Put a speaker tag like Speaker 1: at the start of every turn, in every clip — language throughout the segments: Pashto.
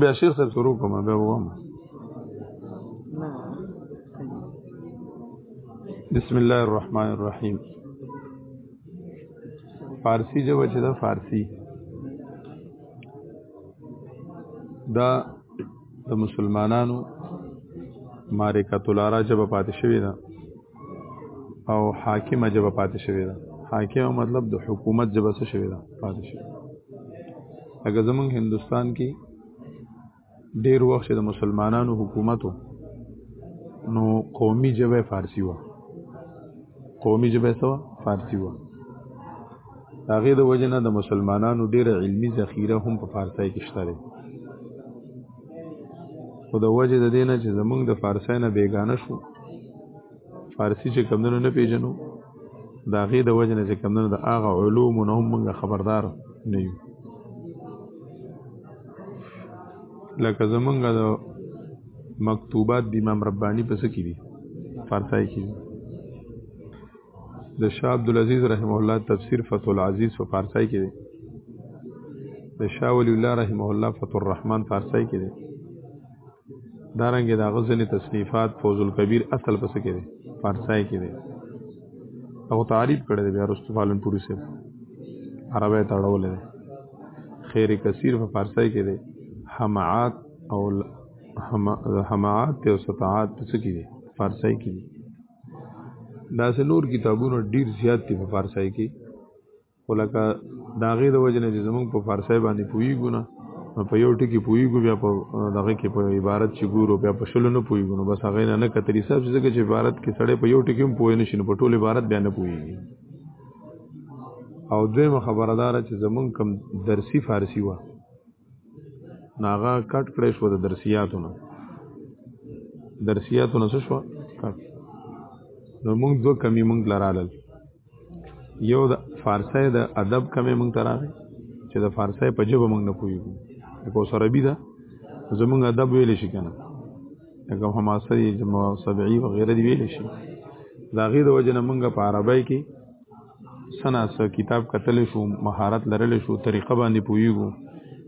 Speaker 1: بیا شیخ صاحب شروع کوم بیا ووم بسم الله الرحمن الرحیم فارسی جو چې دا فارسی دا د مسلمانانو معرکت العرا جبه پاتې شوی ده او حاکمه جبه پاتې شوې ده حاکمه مطلب د حکومت جبه څه شوې ده پاتې شوې اګه زمونږ هندستان کې ډیر وخت چې د مسلمانانو حکومتو نو قومي جبه فارسی و قومي جبه سوا فارسی و هغه د وجنه د مسلمانانو ډیر علمی ذخیره هم په فارسی کې شته خو د وجه د دینه چې زمونږ د فارسای نه بیگانه شو فارسی چې کمدنو نه پیژنو د هغې د وجې نه چې کمدنو د هغه علومو نه هم موږ خبردار نه یو لکه زمونږ د مکتوبات د امام ربانی په څه کې دي فارسی کې دي د شاه عبدالعزیز رحمه الله تفسیر فتح العزیز په فارسی کې دی د شاه ولی الله رحمه الله فتح الرحمن فارسی کې دی دارنګه دا غزل تصنیفات فوز الکبیر اصل پس کې دي فارسای کې دي او تعریف کړی دی بیا رستو فالن پوری سره عربی ته اړول دی خیر کثیر په فارسی کې دی حمعات او حمعات او سطعات څه کې دی فارسی کې دی دا نور کتابونه ډیر زیات دي په فارسی کې خو لکه د هغې د وجې نه چې زمونږ په فارسۍ باندې پوهېږو نه نو په یو ټکي پوهېږو بیا په دغه کې په عبارت چې ګورو بیا په شلو نه پوهېږو نو بس هغې نه نه کتلی صاحب چې ځکه چې عبارت کې سړی په یو ټکي هم پوه نه شي نو په ټول عبارت بیا نه پوهېږي او دویمه خبره دا چې زمونږ کم درسي فارسي وه نو هغه کټ کړی شو د درسیاتو نه درسیاتو نه څه شوه کټ نو مونږ دوه کمی مونږ لرالل یو د فارسی د ادب کمې مونږ ته راغی چې د فارسی په ژبه مونږ نه پوهېږو لکه اوس عربي ده زمونږ ادب ویلی شي که نه لکه حماسري سبعي وغیره دي ویلی شي د هغې د وجې نه مونږ په عربی کې څه نه څه کتاب کتلی شو مهارت لرلی شو طریقه باندې پوهېږو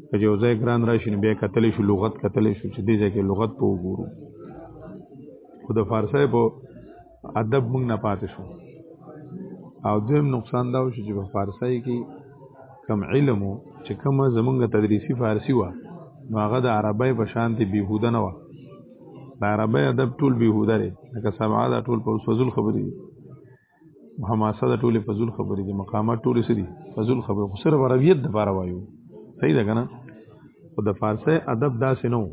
Speaker 1: که چې یو ځای ګران را شي نو بیا کتلی شو لغت کتلی شو چې دې ځای کې لغت په وګورو خو د فارسی په ادب موږ نه پاتې شو او دویم نقصان دا شو چې په فارسی کې کم علم چې کوم زمونږ تدریسی فارسی و نو هغه د عربی په شان دی بیهوده نه و د عربی ادب ټول بیهوده لري لکه سبعه دا ټول په فضل خبرې دي حماسه دا ټول فضل خبرې دي مقامات ټول سړي فضل خبرې خو صرف عربیت د پاره وایو صحیح ده کنه خو د فارسی ادب داسې نه و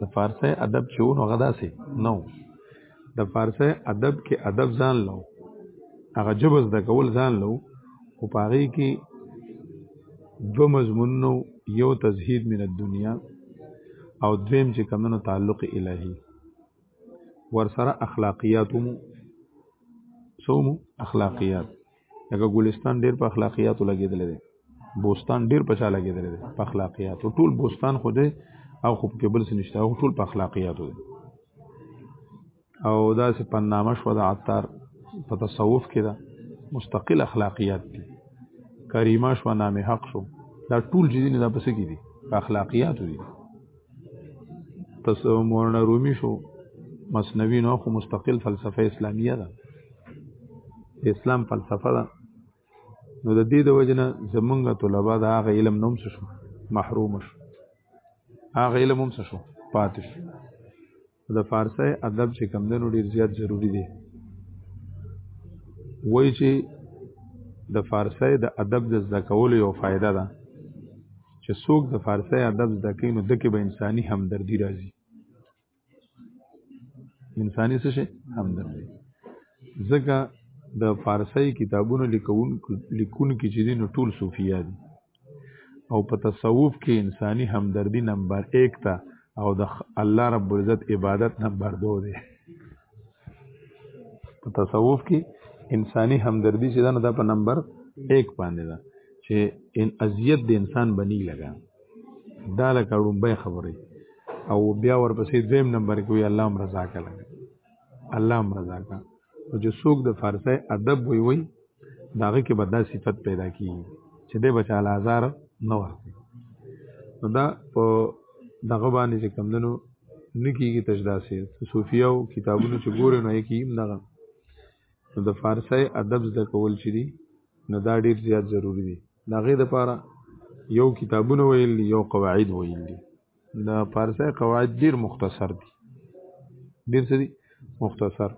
Speaker 1: د فارسی ادب چې ونو غدا سي نو د فارسی ادب کې ادب ځان لو هغه جبز د کول ځان لو خو پاغي کې دو مضمونو یو تزهید من الدنیا او دویم چې کمنو تعلق الهی ورسره اخلاقیات مو سومو اخلاقیات لکه ګلستان ډیر په اخلاقیاتو لګیدل دي بوستان ډیر په چا لګیدل دي په اخلاقیاتو ټول بوستان خو دې او خو کې بل څه نشته او ټول په اخلاقیاتو دي او دا سه په نامه شو د عطار په تصوف کې دا مستقل اخلاقیات دي کریمه شو نامه حق شو دا ټول جدي نه دا پس کې دي اخلاقیاتو دي تاسو مولانا رومي شو مسنوی نو خو مستقل فلسفه اسلامیه ده اسلام فلسفه ده نو د دې د وجنه زمونږ طلبه دا غ علم نوم شو محروم شو هغه علم هم شو پاتې شو د فارسی ادب چې کم دنو ډیر زیات ضروری دی وای چې د فارسی د ادب د زده کولو یو فایده ده چې څوک د فارسی ادب زده کوي نو دکې به انساني همدردي راځي انساني څه شي همدردي ځکه د فارسی کتابونو لیکون لیکون کې چې دي نو ټول صوفیا دي او په تصوف کې انساني همدردي نمبر 1 ته او د الله رب العزت عبادت نمبر 2 دی په تصوف کې انساني همدردي چې دا په نمبر 1 باندې ده چې ان اذیت د انسان بنی لګا دا لکه ړومبۍ خبره او بیا ورپسې دویم نمبر کې وي الله هم رضا کړه الله هم رضا کړه او چې څوک د فارسی ادب وي وي د هغه کې به دا صفت پیدا کېږي چې دی به چاله ازار نه ورکوي نو دا په دغه باندې چې کمدنو نه کېږي تش داسې صوفیه او کتابونو چې ګورې نو یې کېږي دغه نو د فارسی ادب زده کول چې دي نو دا ډېر زیات ضروري دي د هغې دپاره یو کتابونه ویل دي یو قواعد ویل دي د فارسی قواعد ډیر مختصر دي ډیر څه دي مختصر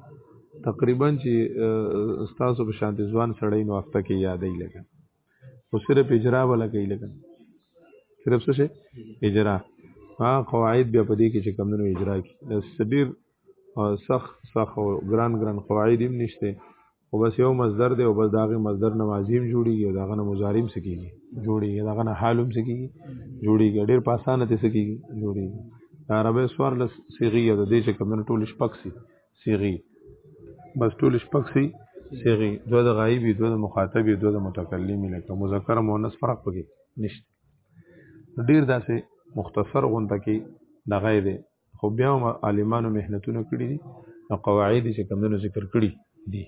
Speaker 1: تقریبا چې استاسو په شانتي ځوان سړی نو هفته کې یادې لګا او صرف اجرا ولا کوي لګا صرف څه شي اجرا ها قواعد بیا په دې کې چې کمونو اجرا کی د سبیر او سخ سخ او ګران ګران قواعد هم نشته او بس یو مصدر دی او بس داغه مصدر نه ماضی هم جوړیږي داغه نه مضارع هم سکیږي جوړیږي داغه نه حال هم سکیږي جوړیږي ډیر په اسانه ته سکیږي جوړیږي عربی سوار لس صيغه د دې چې کوم ټول شپږ سي صيغه بس ټول شپږ سي صيغه دوه د غایبی دوه د مخاطبی دوه د متکلمی لکه مذکر مؤنث فرق پکې نشته ډیر داسې مختصر غونډه کې د غیبه خو بیا هم عالمانو مهنتونه کړي دي او قواعد چې کمونو ذکر کړي دي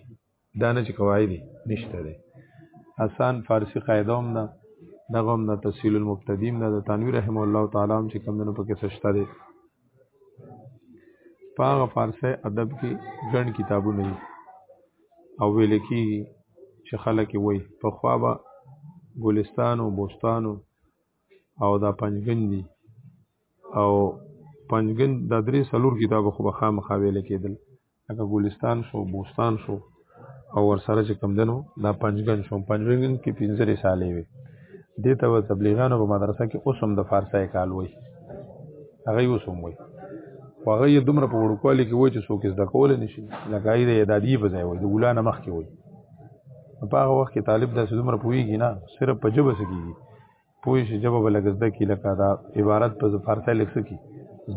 Speaker 1: دا نه چې قواعد نشته دي حسن فارسی قاعده هم ده دغه هم د تسهیل المبتدیم ده د تنویر رحم الله تعالی هم چې کمونو پکې سشته دي پاغه فارسی ادب کې ګڼ کتابونه دي او ویل کېږي چې خلک وایي پخوا به ګلستان او بوستان او او دا پنځګن دي او پنځګن دا درې سلور کتاب خو به خامخا ویل کېدل لکه ګلستان شو بوستان شو او ورسره چې کم دنو دا پنځګن شو پنځګن کې پنځه رسالې وي دې ته تبلیغانو په مدرسه کې اوس هم د فارسي کال وای هغه اوس هم وای خو هغه یې دومره په وړوکوالي کې وای چې څوک زده کولی نه شي لکه یې د اعدادي په ځای وای د اولا نه مخکې وای په هغه وخت کې طالب داسې دومره پوهېږي نه صرف په ژبه څه کېږي پوه شي جواب لګ زده کی لکه دا عبارت په فارسی لیکس کی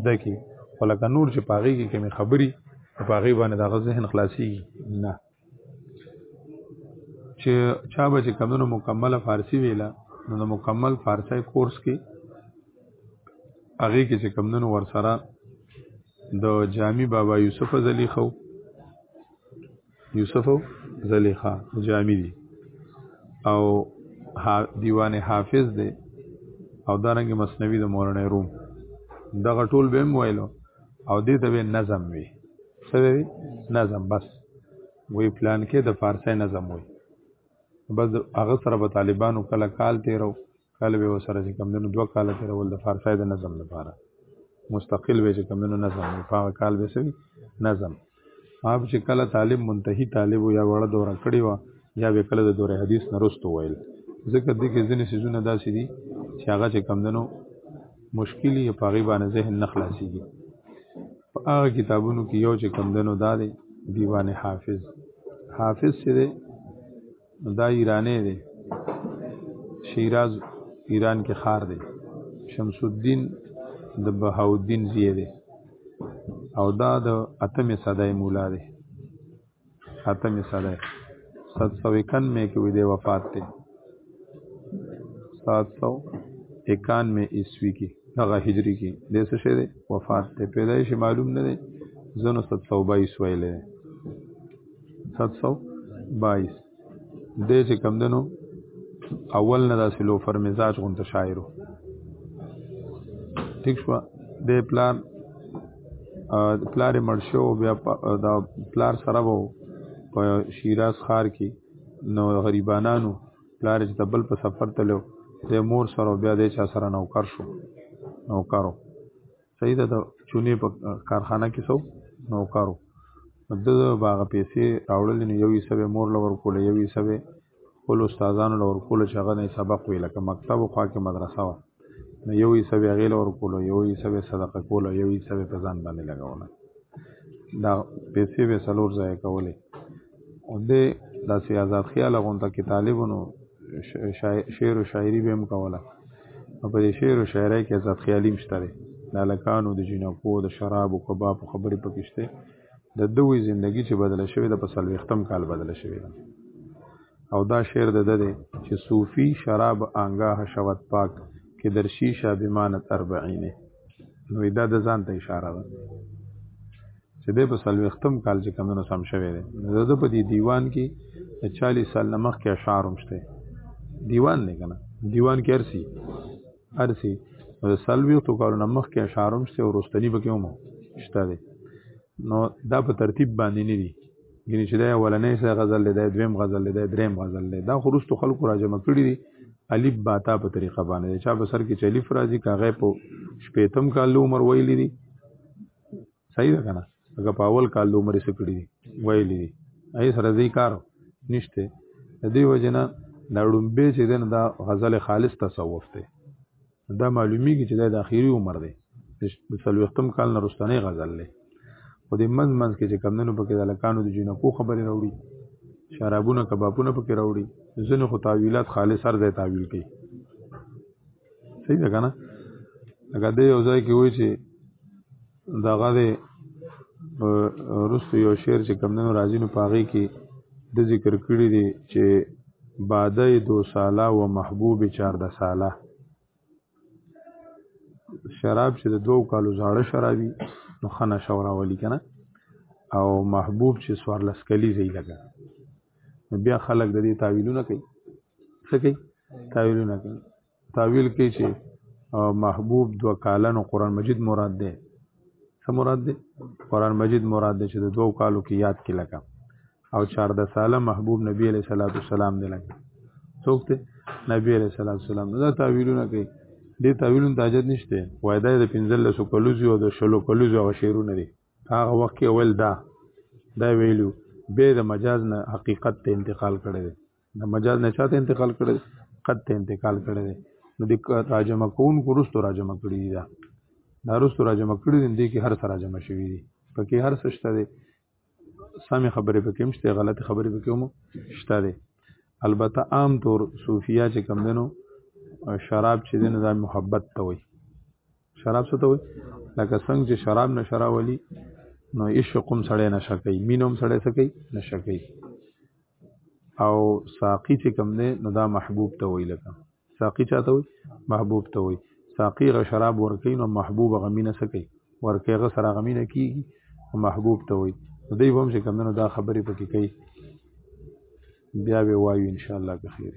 Speaker 1: زده کی ولکه نور چې پاغي کې کمی خبري پاغي باندې دا ذهن خلاصي نه چې چا به چې کمونو مکمله فارسی ویله نو د مکمل فارسی کورس کې هغې کې چې کمونو ورسره د جامی بابا یوسف زلی خو یوسف او زلیخا جامی دي او دیوان حافظ دی او دارنګ مسنوی د مولانا روم دغه ټول به ویلو او دې ته به نظم وي څه وي نظم بس وی پلان کې د فارسی نظم وي بس هغه سره به طالبانو کله کال تیرو کله به وسره چې کمدنو دوه کال تیرول د فارسای د نظم لپاره مستقل به چې کمدنو نظم په هغه کال به سوي نظم هغه چې کله طالب منتهي طالب یا وړه دوره کړی و یا به کله د دوره حدیث نرستو ویل ځکه دې کې ځینې سيزونه داسې دي چې هغه چې کمدنو مشکلی په هغې باندې ذهن نه خلاصېږي په هغه کتابونو کې یو چې کم دنو دا دی دیوان حافظ حافظ چې دی دا ایرانی دی شیراز ایران کې خار دی شمس الدین د بهاءالدین زیه دی او دا د اتمې صدای مولا دی اته می ساده 751 می کې وې د وفات ته 751 می عیسوی کې هغه هجری کې د څه شه دی وفات ته پیدایش معلوم نه دی زنو 722 ویلې 722 دې چې کم دنو اول نه داسې لو فر مزاج غونته شاعرو ٹھیک شو دې پلان پلار مرشو بیا دا پلار سره وو په شیراز خار کې نو غریبانانو پلار چې تبل په سفر تلو د مور سره بیا د چا سره نوکر شو نوکرو صحیح ده د چونې په کارخانه کې سو نوکارو د باغ پیسې راوړل نو یو حصہ به مور لور کول یو حصہ به خپل استادانو لور کول چې هغه نه سبق ویل که مکتب او خوا کې مدرسه و نو یو حصہ به غیله ور کول یو حصہ به صدقه کول یو حصہ به ځان باندې لګاوله دا پیسې به سلور ځای کولې او د داسې آزاد خیال غونته کې طالبونو شعر او شاعري به هم کوله او په دې شعر او شاعرۍ کې آزاد خیالي مشته دی د هلکانو د جینکو د شرابو کبابو خبرې پکې شته د دوی زندگی چې بدله شوې ده په څلوېښتم کال بدله شوې ده او دا شعر د ده دی چې صوفي شراب آنګاه شوت پاک کې در شیشه بمانت اربعینه نو دا د ځان ته اشاره ده چې د په سلوختم کال چې کمونو سم شوی دی د د په دې دیوان کې 40 سال نمخ کې اشعار هم شته دیوان نه کنه دیوان کې ارسی ارسی د سلوختو کال نمخ کې اشعار هم شته او رستنی به کې هم شته دی نو دا په ترتیب باندې نه دی ګینه چې دا اولنې سه غزل دی دویم غزل دی دریم غزل دی دا خو رستو خلکو راجم کړی دی الف باتا په طریقه باندې چا په سر کې چلیف راځي کاغه په شپېتم کال عمر ویلی دی صحیح ده کنه هغه په اول کال د عمر سره کړی دی ویلې دی ای سره ځی کار نشته د دې وجنه دا ډومبه چې دنه دا غزل خالص تصوف دی دا معلومیږي چې دا د اخیری عمر دی د سلوختم کال نه رستنی غزل دی خو د منځ منځ کې چې کمندونو پکې د لکانو د جنکو خبرې راوړي شرابونه کبابونه پکې راوړي ځنه خو تعویلات خالص سر ځای تعویل کوي صحیح ده کنه هغه دې یو ځای کې وای چې دا غاده رستو یو شعر چې کمندونو راځي نو پاغي کې د ذکر کړی دی چې باده دو سالا و محبوب 14 سالا شراب چې د دوو کالو زاړه شرابي نو خنه شوراولي کنه او محبوب چې سوار لسکلی زی لګا بیا خلک د دې تعویلونه کوي څه کوي تاویلونه کوي تاویل کوي چې محبوب دو کالنو قران مجید مراد ده څه مراد ده قران مجید مراد ده چې د دوو کالو کې یاد کې لکه او 14 ساله محبوب نبی علیہ الصلوۃ والسلام دی لکه څوک ته نبی علیہ الصلوۃ والسلام دا تاویلونه کوي دې تاویلونه ته حاجت نشته وایدا د 15 کلوزي او د شلو کلوزي او شعرونه دي هغه وخت کې اول دا دا ویلو به د مجاز نه حقیقت ته انتقال کړي د مجاز نه چاته انتقال کړي قد ته انتقال کړي دي نو د راجمه کون کو رستو راجمه کړي دي دا دا رستو راجمه کړي دي دي کې هر سره راجمه شوی دي پکې هر څه شته دي سمې خبرې پکې هم شته غلط خبرې پکې هم شته دي البته عام طور صوفیا چې کم دنو شراب چې دنو دا محبت ته وي شراب څه ته وي لکه څنګه چې شراب نه شراب ولي نو عشق هم سړی نشه کوي مینه هم سړی څه کوي نشه کوي او ساقی چې کوم دی نو دا محبوب ته وایي لکه ساقی چا ته وایي محبوب ته وایي ساقی غ شراب ورکوي نو محبوب غمینه څه کوي ورکوي غ سره غمینه کېږي او محبوب ته وایي نو دوی به هم چې کوم دی نو دا خبرې پکې کوي بیا به وایو انشاءالله که خیر